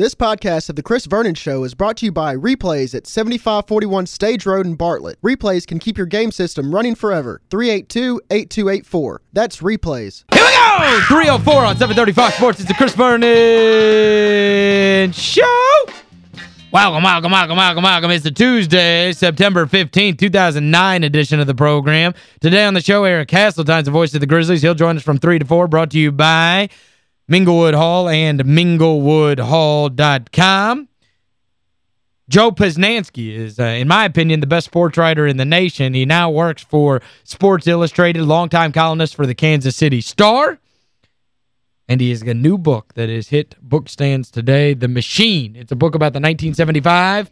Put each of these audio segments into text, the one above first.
This podcast of The Chris Vernon Show is brought to you by Replays at 7541 Stage Road in Bartlett. Replays can keep your game system running forever. 382-8284. That's Replays. Here we go! 304 on 730 Fox Sports. It's the Chris Vernon Show. Welcome, welcome, welcome, welcome, welcome. It's the Tuesday, September 15th, 2009 edition of the program. Today on the show, Eric Hasseltine's the voice of the Grizzlies. He'll join us from 3 to 4, brought to you by Minglewood Hall and minglewoodhall.com. Joe Posnanski is, uh, in my opinion, the best sports writer in the nation. He now works for Sports Illustrated, longtime columnist for the Kansas City Star. And he has a new book that has hit bookstands today, The Machine. It's a book about the 1975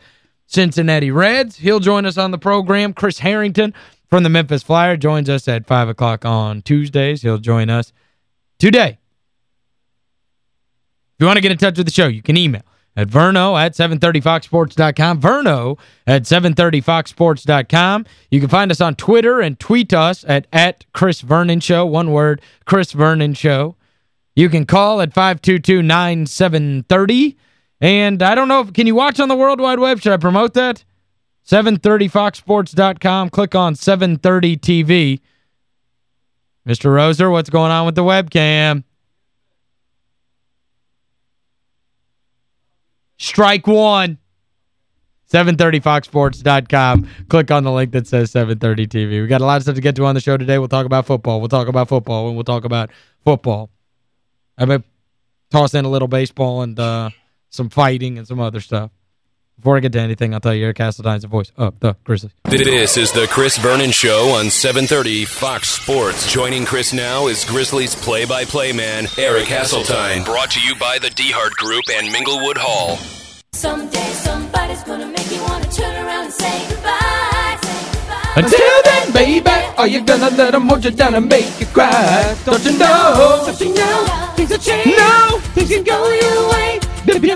Cincinnati Reds. He'll join us on the program. Chris Herrington from the Memphis Flyer joins us at 5 o'clock on Tuesdays. He'll join us today. If you want to get in touch with the show, you can email at verno at 730foxsports.com, verno at 730foxsports.com. You can find us on Twitter and tweet us at, at Chris Vernon Show, one word, Chris Vernon Show. You can call at 522-9730. And I don't know, if can you watch on the World Wide Web? Should I promote that? 730foxsports.com. Click on 730 TV. Mr. Roser, what's going on with the webcam? Strike one. 730foxsports.com. Click on the link that says 730 TV. We got a lot of stuff to get to on the show today. We'll talk about football. We'll talk about football, and we'll talk about football. I may toss in a little baseball and uh, some fighting and some other stuff. Before I get to anything, I'll tell you, Eric Hasseltine's the voice of the Grizzlies. This is the Chris Vernon Show on 730 Fox Sports. Joining Chris now is Grizzlies play-by-play man Eric Hasseltine. Brought to you by the DeHart Group and Minglewood Hall. Someday somebody's gonna make you wanna turn around and say goodbye. Say goodbye. Until then, baby, are you gonna let them hold you down and make you cry? Don't you know? Don't you know? Things will change. No, things can go your way. Baby,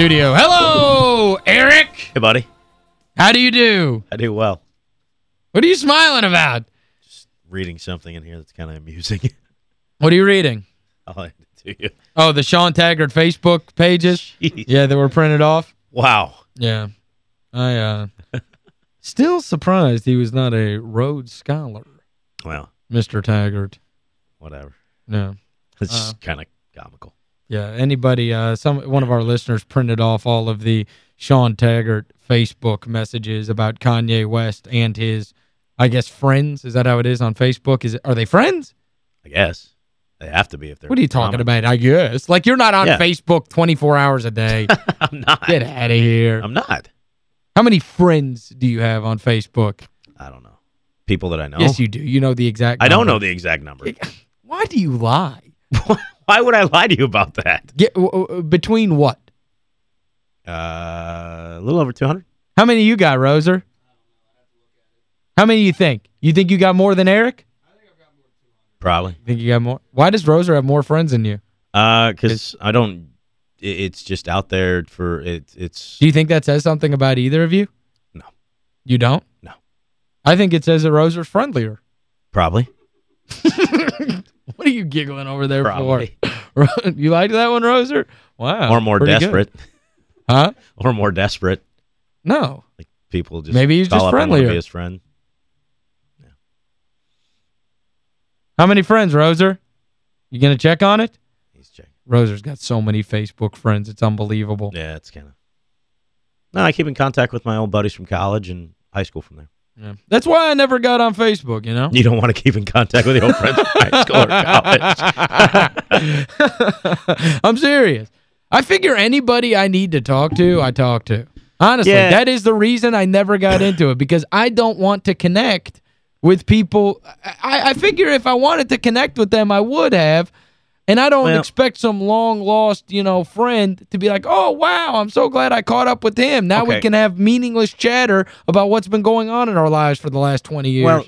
studio. Hello, Eric. Hey, buddy. How do you do? I do well. What are you smiling about? Just reading something in here that's kind of amusing. What are you reading? I'll hand it to you. Oh, the Sean Taggart Facebook pages? Jeez. Yeah, that were printed off? Wow. Yeah. I uh still surprised he was not a Rhodes Scholar, Well, Mr. Taggart. whatever. Yeah. It's Uh. just kind of comical. Yeah, anybody uh some one of our listeners printed off all of the Sean Taggart Facebook messages about Kanye West and his I guess friends. Is that how it is on Facebook? Is it are they friends? I guess. They have to be if they're What are you talking common. about? I guess. Like you're not on Yeah. Facebook 24 hours a day. I'm not. Get out of here. I'm not. How many friends do you have on Facebook? I don't know. People that I know. Yes, you do. You know the exact I don't know the exact number. Why do you lie? Why would I lie to you about that? Get Between what? Uh, a little over 200. How many you got, Roser? How many you think? You think you got more than Eric? Probably. You think you got more? Why does Roser have more friends than you? Uh, because I don't. it- It's just out there for it. It's Do you think that says something about either of you? No. You don't? No. I think it says that Roser's friendlier. probably. What are you giggling over there Probably. for? you like that one, Roser? Wow. or more pretty good. desperate. Huh? Or more desperate. No. Like people just Maybe he's just friendlier. Be his friend. How many friends, Roser? You going to check on it? He's checking. Roser's got so many Facebook friends. It's unbelievable. Yeah, it's kind of. No, I keep in contact with my old buddies from college and high school from there. Yeah. That's why I never got on Facebook, you know? You don't want to keep in contact with your old friends from high school or college. I'm serious. I figure anybody I need to talk to, I talk to. Honestly, Yeah. that is the reason I never got into it because I don't want to connect with people. I, I figure if I wanted to connect with them, I would have. And I don't Well- expect some long-lost, you know, friend to be like, oh, wow, I'm so glad I caught up with him. Now we can have meaningless chatter about what's been going on in our lives for the last 20 years. well,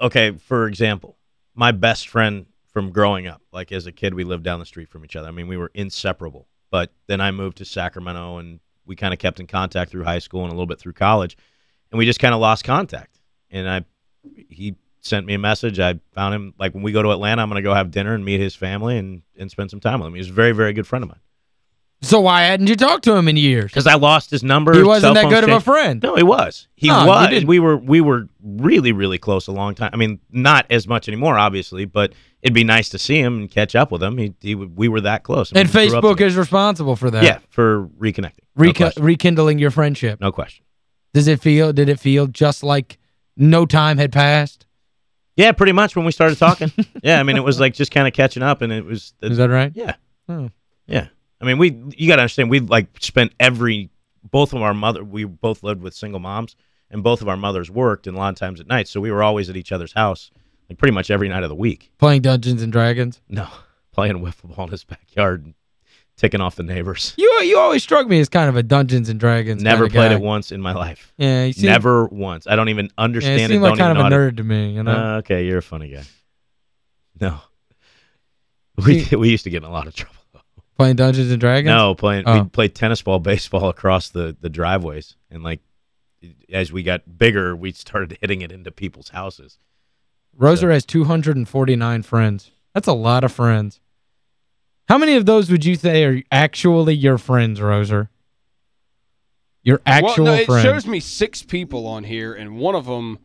okay, for example, my best friend from growing up, like as a kid, we lived down the street from each other. I mean, we were inseparable. But then I moved to Sacramento and we kind of kept in contact through high school and a little bit through college. And we just kind of lost contact. And I he sent me a message. I found him like when we go to Atlanta, I'm going to go have dinner and meet his family and and spend some time with him. He's a very very good friend of mine. So why hadn't you talked to him in years? Because I lost his number. He wasn't that good of a friend. No, he was. He No, was. We were we were really really close a long time. I mean, not as much anymore, obviously, but it'd be nice to see him and catch up with him. He, he would- we were that close. I And mean, up Facebook is responsible for that. yeah for reconnecting. Reco- question. rekindling your friendship. no question. Does it feel did it feel just like no time had passed? Yeah, pretty much when we started talking. yeah, I mean, it was like just kind of catching up, and it was. Is that right? yeah, Oh. yeah. I mean, we you got to understand. We like spent every both of our mother. We both lived with single moms, and both of our mothers worked, and a lot of times at night. So we were always at each other's house, like pretty much every night of the week. Playing Dungeons and Dragons. No, playing wiffle ball in his backyard, and ticking off the neighbors. You you always struck me as kind of a Dungeons and Dragons Never played guy. it once in my life. Yeah, you seem, Never once. I don't even Yeah, understand you it. seem Don't like kind of a nerd to me, you know. Uh, okay, you're a funny guy. No, we See- we used to get in a lot of trouble. Playing Dungeons and Dragons? No, playing Oh. we played tennis ball, baseball across the the driveways, and like as we got bigger, we started hitting it into people's houses. Roser So- has 249 friends. That's a lot of friends. How many of those would you say are actually your friends, Roser? Your actual well, no, it friends. shows me six people on here, and one of them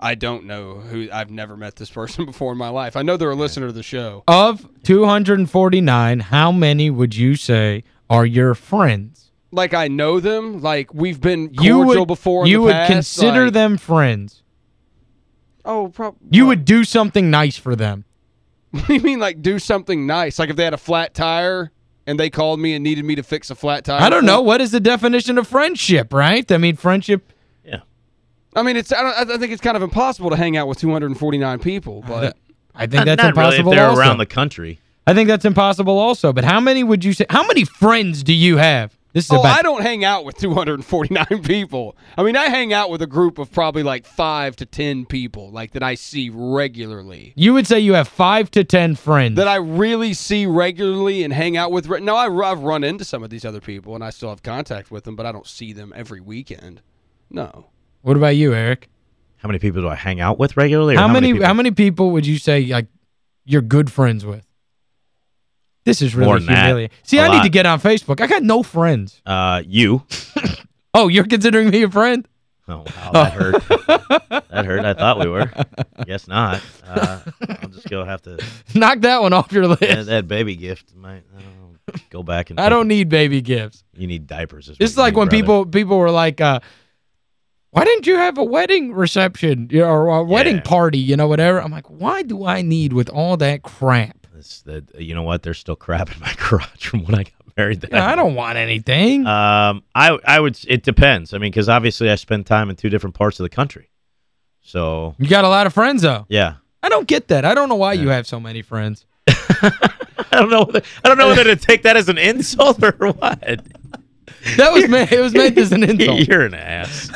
I don't know who. I've never met this person before in my life. I know they're a listener to the show. Of 249, how many would you say are your friends? Like I know them. Like we've been You cordial would, before. In you the would past, consider like- them friends. Oh, probably. You would do something nice for them. you mean like do something nice? Like if they had a flat tire and they called me and needed me to fix a flat tire. I don't know. What is the definition of friendship, right? I mean, friendship, Yeah, I mean, it's. I, don't, I think it's kind of impossible to hang out with 249 people, but I think not, that's not impossible really if they're also. around the country. I think that's impossible also. But how many would you say? How many friends do you have? This is oh, about I don't hang out with 249 people. I mean, I hang out with a group of probably like five to 10 people, like that I see regularly. You would say you have five to ten friends. That I really see regularly and hang out with. No, I, I've run into some of these other people and I still have contact with them, but I don't see them every weekend. No. what about you, Eric? How many people do I hang out with regularly? or How, many, people? how many people would you say like you're good friends with? This is really than that. humiliating. See, A I need to get on Facebook. I got no friends. Uh, you. Oh, you're considering me a friend? Oh wow, that hurt. that hurt. I thought we were. Guess not. Uh, I'll just go have to. Knock that one off your list. That, that baby gift might. Know, go back and. I don't need baby gifts. You need diapers. It's like when brother. people people were like, uh, why didn't you have a wedding reception or a wedding Yeah. party, you know, whatever? I'm like, why do I need with all that crap? It's that you know what? There's still crap in my garage from when I got married. That You I don't want anything. Um, I I would. It depends. I mean, because obviously I spend time in two different parts of the country. So you got a lot of friends, though. yeah, I don't get that. I don't know why you have so many friends. I don't know. Whether, I don't know whether to take that as an insult or what. That was meant, it was meant as an insult. You're an ass.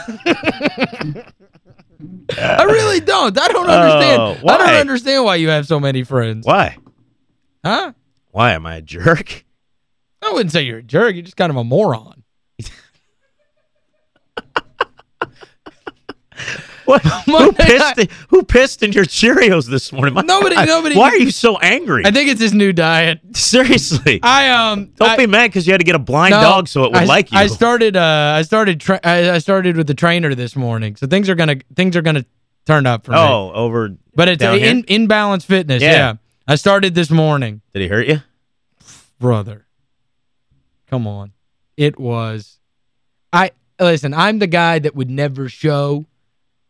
I really don't. I don't understand. Oh, I don't understand why you have so many friends. Why? Huh? Why am I a jerk? I wouldn't say you're a jerk. You're just kind of a moron. What? who pissed? in- who pissed in your Cheerios this morning? My Nobody- God, nobody- Why are you so angry? I think it's his new diet. Seriously. I um don't I- be mad because you had to get a blind No, dog so it would I, like you. I started uh I started tra- I, I started with the trainer this morning. So things are going to things are going to turn up for me. oh, over. But it's down here? in in balance fitness. Yeah. Yeah. I started this morning, Did he hurt you? brother. Come on. It was I listen, I'm the guy that would never show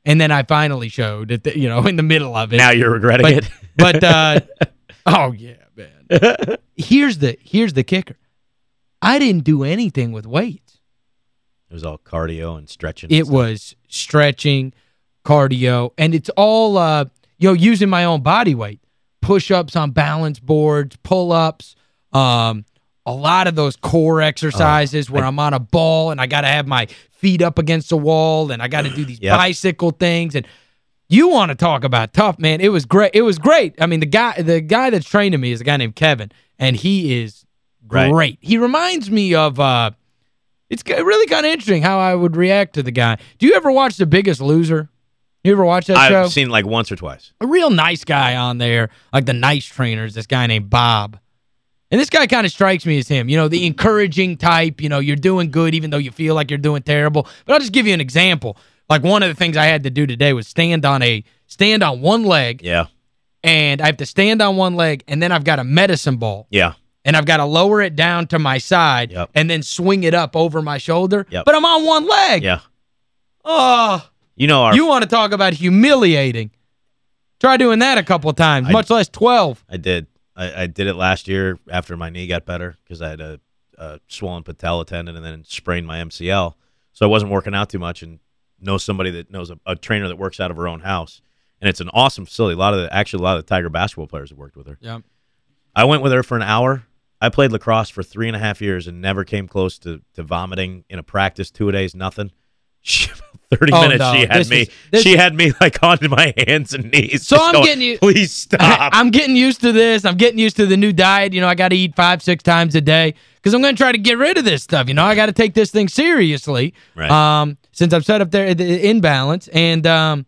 and then I finally showed at the, you know in the middle of it. Now you're regretting but, it. but uh oh yeah, man. here's the here's the kicker. I didn't do anything with weights. It was all cardio and stretching. and It stuff. was stretching, cardio, and it's all uh you know using my own body weight. Push-ups on balance boards, pull-ups, um a lot of those core exercises where I, am on a ball and I got to have my feet up against the wall and I got to do these Yep. bicycle things and you want to talk about tough, man. It was great. It was great. I mean, the guy the guy that's training me is a guy named Kevin and he is Right. great. He reminds me of uh it's really kind of interesting how I would react to the guy. Do you ever watch The Biggest Loser? You ever watch that I've show? seen like once or twice. a real nice guy on there, like the nice trainers, this guy named Bob. And this guy kind of strikes me as him, you know, the encouraging type, you know, you're doing good even though you feel like you're doing terrible. But I'll just give you an example. Like one of the things I had to do today was stand on a stand on one leg Yeah. and I have to stand on one leg and then I've got a medicine ball Yeah. and I've got to lower it down to my side Yep. and then swing it up over my shoulder. Yep. But I'm on one leg. Yeah. Oh, You know our you want to talk about humiliating. Try doing that a couple times, I- much less 12. I did. I, I did it last year after my knee got better because I had a, a swollen patella tendon and then sprained my MCL. So I wasn't working out too much and know somebody that knows a, a trainer that works out of her own house. And it's an awesome facility. A lot of the actually a lot of the Tiger basketball players have worked with her. Yeah. I went with her for an hour. I played lacrosse for three and a half years and never came close to, to vomiting in a practice, two a days, nothing. She, 30 Oh, minutes no, she had this me is- she is- had me like onto my hands and knees. So I'm going, getting you- Please stop. I'm getting used to this. I'm getting used to the new diet. You know, I got to eat five, six times a day because I'm going to try to get rid of this stuff. You know, I got to take this thing seriously Right. um, since I'm set up there the imbalance. And um,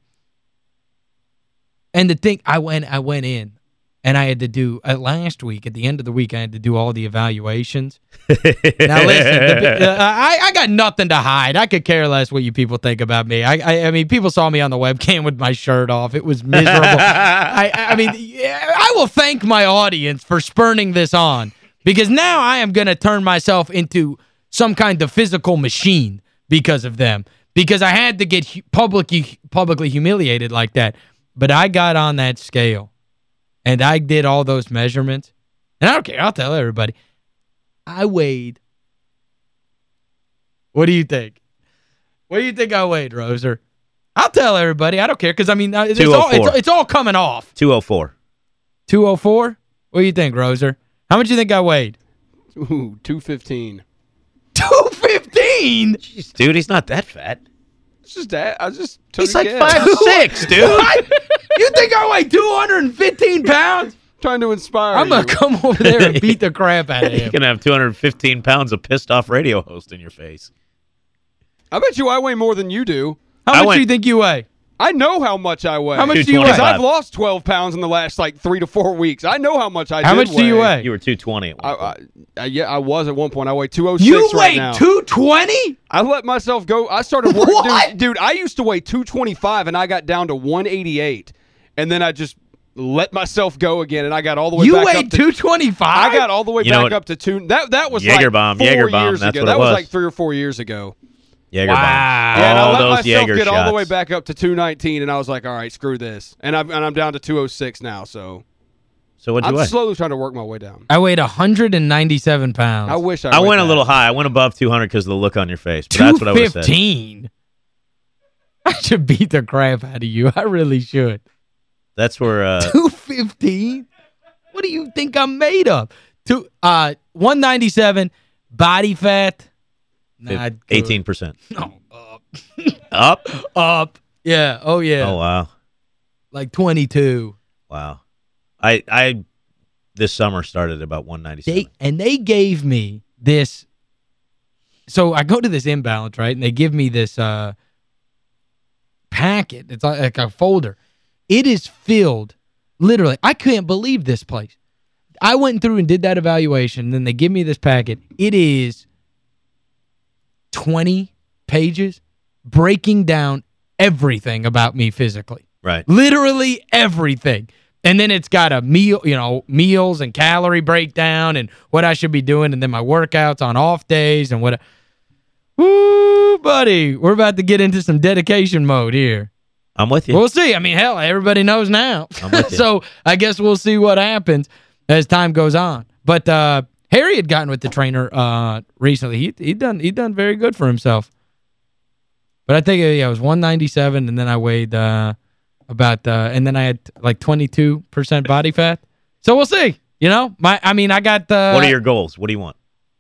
and the thing, I went, I went in and I had to do, uh, last week, at the end of the week, I had to do all the evaluations. Now listen, the, uh, I, I got nothing to hide. I could care less what you people think about me. I, I I mean, people saw me on the webcam with my shirt off. It was miserable. I I mean, I will thank my audience for spurning this on because now I am going to turn myself into some kind of physical machine because of them. Because I had to get publicly publicly humiliated like that. But I got on that scale and I did all those measurements. And I don't care. I'll tell everybody. I weighed. What do you think? What do you think I weighed, Roser? I'll tell everybody. I don't care because, I mean, uh, it's all, it's, it's all coming off. 204. 204? What do you think, Roser? How much do you think I weighed? Ooh, 215. 215? Jeez, dude, he's not that fat. It's just that. I just took He's a like guess. five six, dude. What? You think I weigh 215 pounds? Trying to inspire I'm going you. to come over there and beat the crap out of You're gonna have 215 pounds of pissed off radio host in your face. I bet you I weigh more than you do. How I much went- do you think you weigh? I know how much I weigh. How much do you weigh? Because I've lost 12 pounds in the last like three to four weeks. I know how much I How did much do you weigh? You were 220 at one I, point. I, I, yeah, I was at one point. I weigh 206 You right weigh 220? I let myself go. I started working. What? Dude, dude, I used to weigh 225 and I got down to 188. And then I just let myself go again and I got all the way You back weigh up to 225? I got all the way You back what? up to two. That that was Jaeger like bomb, four Jaeger bomb, years that's ago. what it that was was. like three or four years ago. Jaeger Wow. bomb. Yeah, and I let those myself Jaeger get all the way back up to 219, and I was like, all right, screw this. And I'm, and I'm down to 206 now, so So what'd I'm weigh? slowly trying to work my way down. I weighed 197 pounds. I wish I I weighed went a little high. I went above 200 because of the look on your face. But that's what I would have said. 215. I should beat the crap out of you. I really should. That's where uh, 215? What do you think I'm made of? Two, uh, 197, body fat. Not good. 18%. No, up. Up? Up. Yeah, oh yeah. Oh, wow. Like 22. Wow. I I this summer started about 197. They and they gave me this so I go to this imbalance, right? And they give me this uh packet. It's like a folder. It is filled literally. I can't believe this place. I went through and did that evaluation, and then they give me this packet. It is 20 pages breaking down everything about me physically. right. Literally everything. And then it's got a meal, you know, meals and calorie breakdown and what I should be doing and then my workouts on off days and what Woo, buddy. We're about to get into some dedication mode here. I'm with you. We'll see. I mean, hell, everybody knows now. I'm with you. so I guess we'll see what happens as time goes on. But uh, Harry had gotten with the trainer uh, recently. He he done he done very good for himself. But I think yeah, it was 197 and then I weighed uh, about uh, and then I had like 22% body fat. So we'll see. You know, my I mean, I got uh, what are your goals? What do you want?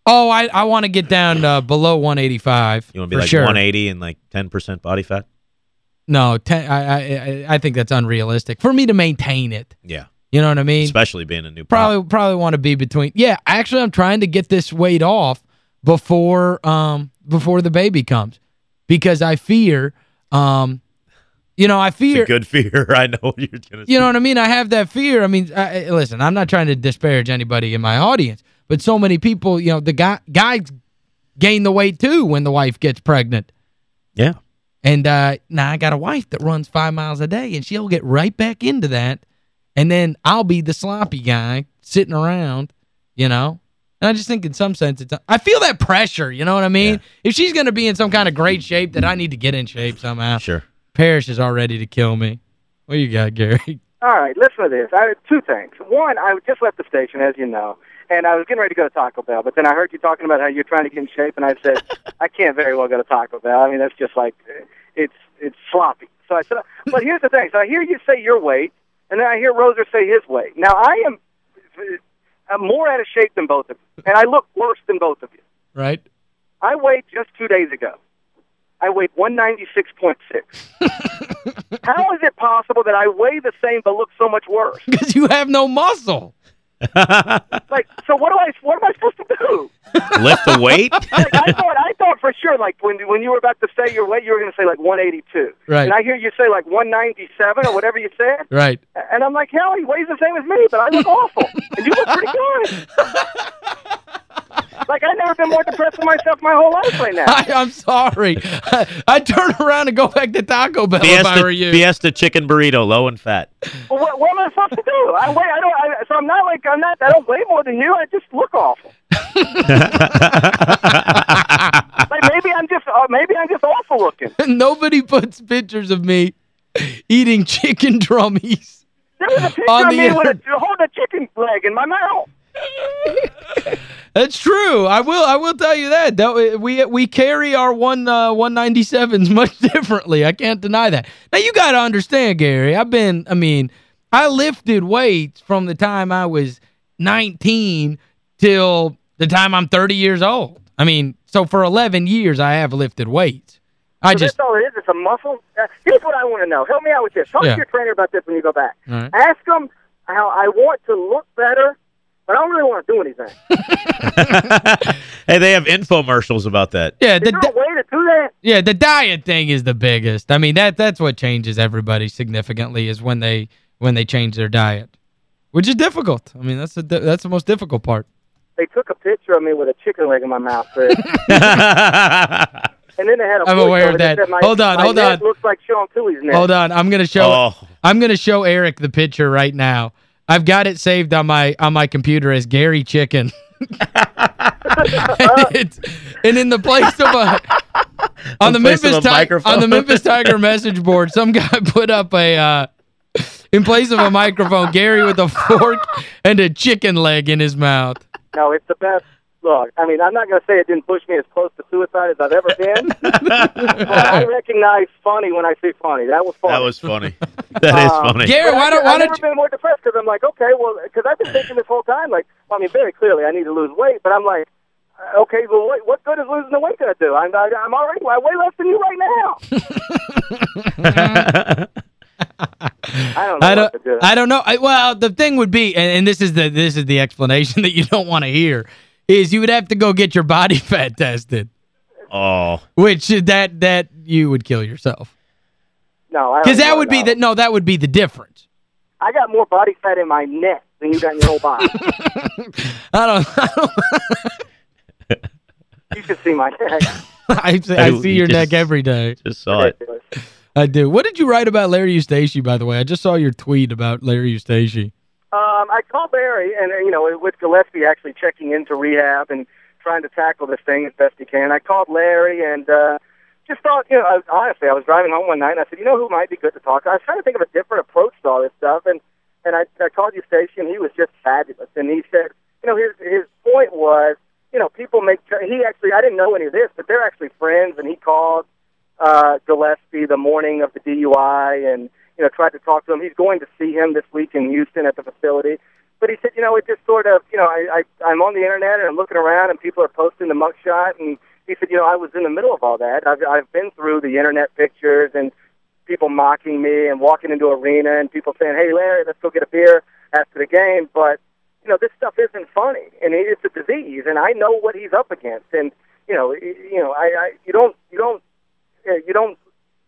Oh, I I want to get down uh, below 185 You want to be like sure. 180 and like 10% body fat? No, ten, I, I I think that's unrealistic for me to maintain it. Yeah. You know what I mean? Especially being a new prop. probably probably want to be between. Yeah, actually, I'm trying to get this weight off before um before the baby comes because I fear um You know, I It's fear a good fear. I know what you're going to. You know what I mean? I have that fear. I mean, I, I- listen, I'm not trying to disparage anybody in my audience, but so many people, you know, the guy guys gain the weight too when the wife gets pregnant. Yeah. And uh, now I got a wife that runs five miles a day, and she'll get right back into that. And then I'll be the sloppy guy sitting around, you know? And I just think in some sense, it's I feel that pressure, you know what I mean? Yeah. If she's going to be in some kind of great shape, that I need to get in shape somehow. Sure. Parrish is all ready to kill me. What you got, Gary? All right, listen to this. I, two things. One, I just left the station, as you know, and I was getting ready to go to Taco Bell, but then I heard you talking about how you're trying to get in shape, and I said, I can't very well go to Taco Bell. I mean, that's just like, uh, it's it's sloppy. So I said, but here's the thing. So I hear you say your weight, and then I hear Roser say his weight. Now, I am I'm more out of shape than both of you, and I look worse than both of you. Right? I weighed just two days ago. I weighed 196.6. How is it possible that I weigh the same but look so much worse? Because you have no muscle. Like, so what do I? What am I supposed to do? Lift the weight? Like, I thought, I thought for sure, like when when you were about to say your weight, you were going to say like 182. Right. And I hear you say like 197 or whatever you said, Right. and I'm like, hell, he weighs the same as me, but I look awful, and you look pretty good. Like I've never been more depressed with myself my whole life right now. I, I'm sorry. I'd turn around and go back to Taco Bell if I Fiesta, were you. Fiesta chicken burrito, low and fat. Well, what, what am I supposed to do? I weigh. I don't. I, so I'm not like I'm not. I don't weigh more than you. I just look awful. like maybe I'm just. Uh, maybe I'm just awful looking. Nobody puts pictures of me eating chicken drummies. There was a picture On of me with a holding a chicken leg in my mouth. That's true. I will I will tell you that. that we we carry our one uh, 197s much differently. I can't deny that. Now you got to understand, Gary. I've been I mean, I lifted weights from the time I was 19 till the time I'm 30 years old. I mean, so for 11 years I have lifted weights. I So just that's all it is. It's a muscle. Uh, here's what I want to know. Help me out with this. Talk Yeah. to your trainer about this when you go back. Right. Ask him how I want to look better, but I don't really want to do anything. hey, they have infomercials about that. Yeah, the there way to do that? Yeah, the diet thing is the biggest. I mean, that that's what changes everybody significantly is when they when they change their diet, which is difficult. I mean, that's the that's the most difficult part. They took a picture of me with a chicken leg in my mouth, and then they had a I'm aware of that that. my- Hold on, hold neck on. looks like Sean Tuohy's neck. Hold on, I'm going to show Oh. I'm going to show Eric the picture right now. I've got it saved on my on my computer as Gary Chicken. and, and in the place of a on the In Memphis Tiger on the Memphis Tiger message board, some guy put up a uh, in place of a microphone, Gary with a fork and a chicken leg in his mouth. No, it's the best. Look, I mean, I'm not going to say it didn't push me as close to suicide as I've ever been. but I recognize funny when I see funny. That was funny. That was funny. That is Um, funny. Gary, But why don't why I've don't never you been more depressed because I'm like, okay, well, because I've been thinking this whole time, like, well, I mean, very clearly, I need to lose weight, but I'm like, uh, okay, well, what, what good is losing the weight going to do? I'm, I, I'm already, I weigh less than you right now. I don't know I don't do. I don't know. I, well, the thing would be and, and this is the this is the explanation that you don't want to hear is you would have to go get your body fat tested, oh. which uh, that that you would kill yourself. no, I Cuz that would be no. the no, that would be the difference. I got more body fat in my neck than you got in your whole body. I don't, I, don't, you can see my neck. I, see- I You see your just- neck every day. Just saw it. I do. What did you write about Larry Eustachy, by the way? I just saw your tweet about Larry Eustachy. Um, I called Barry, and you know, with Gillispie actually checking into rehab and trying to tackle this thing as best he can. I called Larry and uh, just thought, you know, I, honestly, I was driving home one night and I said, you know, who might be good to talk? to? I was trying to think of a different approach to all this stuff, and and I, I called Eustachy, and he was just fabulous. And he said, you know, his his point was, you know, people make. He actually, I didn't know any of this, but they're actually friends, and he called uh, Gillispie the morning of the DUI and, you know, tried to talk to him. He's going to see him this week in Houston at the facility. But he said, you know, it just sort of, you know, I, I, I'm on the internet and I'm looking around and people are posting the mugshot. And he said, you know, I was in the middle of all that. I've, I've been through the internet pictures and people mocking me and walking into arena and people saying, hey, Larry, let's go get a beer after the game. But, you know, this stuff isn't funny and it's a disease. And I know what he's up against. And, you know, you know, I, I you don't, you don't, uh, you don't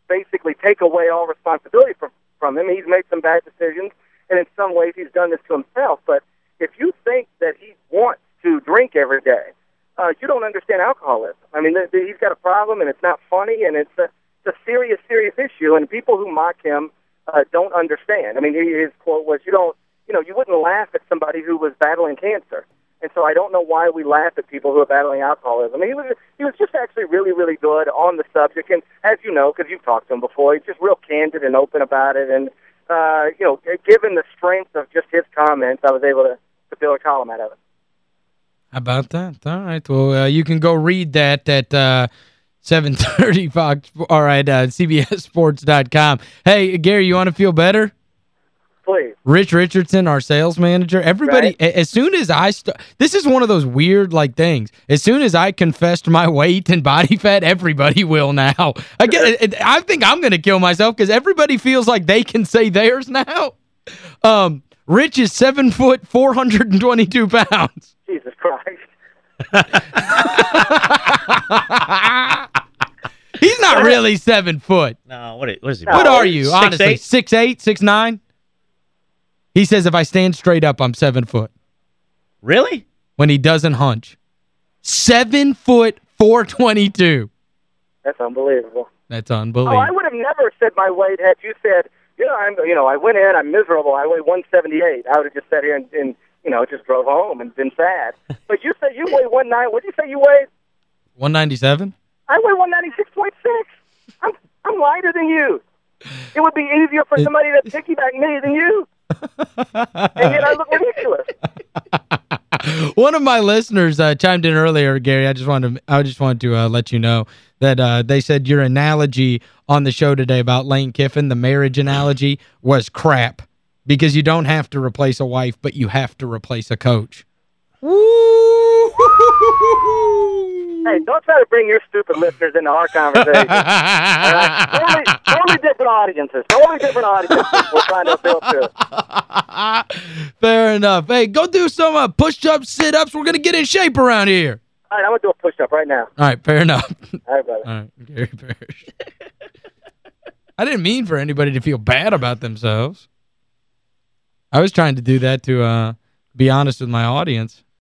basically take away all responsibility from from him. He's made some bad decisions, and in some ways, he's done this to himself. But if you think that he wants to drink every day, uh, you don't understand alcoholism. I mean, th- th- he's got a problem, and it's not funny, and it's a, it's a serious, serious issue. And people who mock him uh, don't understand. I mean, he, his quote was, "You don't, you know, you wouldn't laugh at somebody who was battling cancer." And so I don't know why we laugh at people who are battling alcoholism. He was he was just actually really, really good on the subject. And as you know, because you've talked to him before, he's just real candid and open about it. And uh, you know, given the strength of just his comments, I was able to, to build a column out of it. How about that? All right. Well, uh, you can go read that at uh, 730 Fox. All right, uh, CBSSports.com. Hey, Gary, you want to feel better? Please. Rich Richardson, our sales manager, everybody, Right. as soon as I, st this is one of those weird, like, things. As soon as I confessed my weight and body fat, everybody will now. I, get, I think I'm going to kill myself because everybody feels like they can say theirs now. Um, Rich is 7 foot, 422 pounds. Jesus Christ. He's not really 7 foot. No, what is, what is he? What are you, Six, honestly? eight? Six eight, six nine? He says if I stand straight up, I'm 7 foot. Really? when he doesn't hunch. Seven foot 422. That's unbelievable. That's Oh, I would have never said my weight had you said, you know, I'm, you know, I went in, I'm miserable. I weigh 178. I would have just sat here and, and you know, just drove home and been sad. But you say you weigh one nine. What did you say you weigh? 197? I weigh 196.6. I'm I'm lighter than you. It would be easier for somebody to piggyback me than you. And yet I look ridiculous. One of my listeners uh, chimed in earlier, Gary. I just wanted to, I just wanted to uh, let you know that uh, they said your analogy on the show today about Lane Kiffin, the marriage analogy, was crap because you don't have to replace a wife, but you have to replace a coach. Hey, don't try to bring your stupid listeners into our conversation. Right? totally, totally different audiences. Totally different audiences we're trying to appeal to. Fair enough. Hey, go do some uh, push-ups, sit-ups. We're going to get in shape around here. All right, I'm going to do a push-up right now. All right, fair enough. All right, brother. All right, Gary Parrish. I didn't mean for anybody to feel bad about themselves. I was trying to do that to uh, be honest with my audience.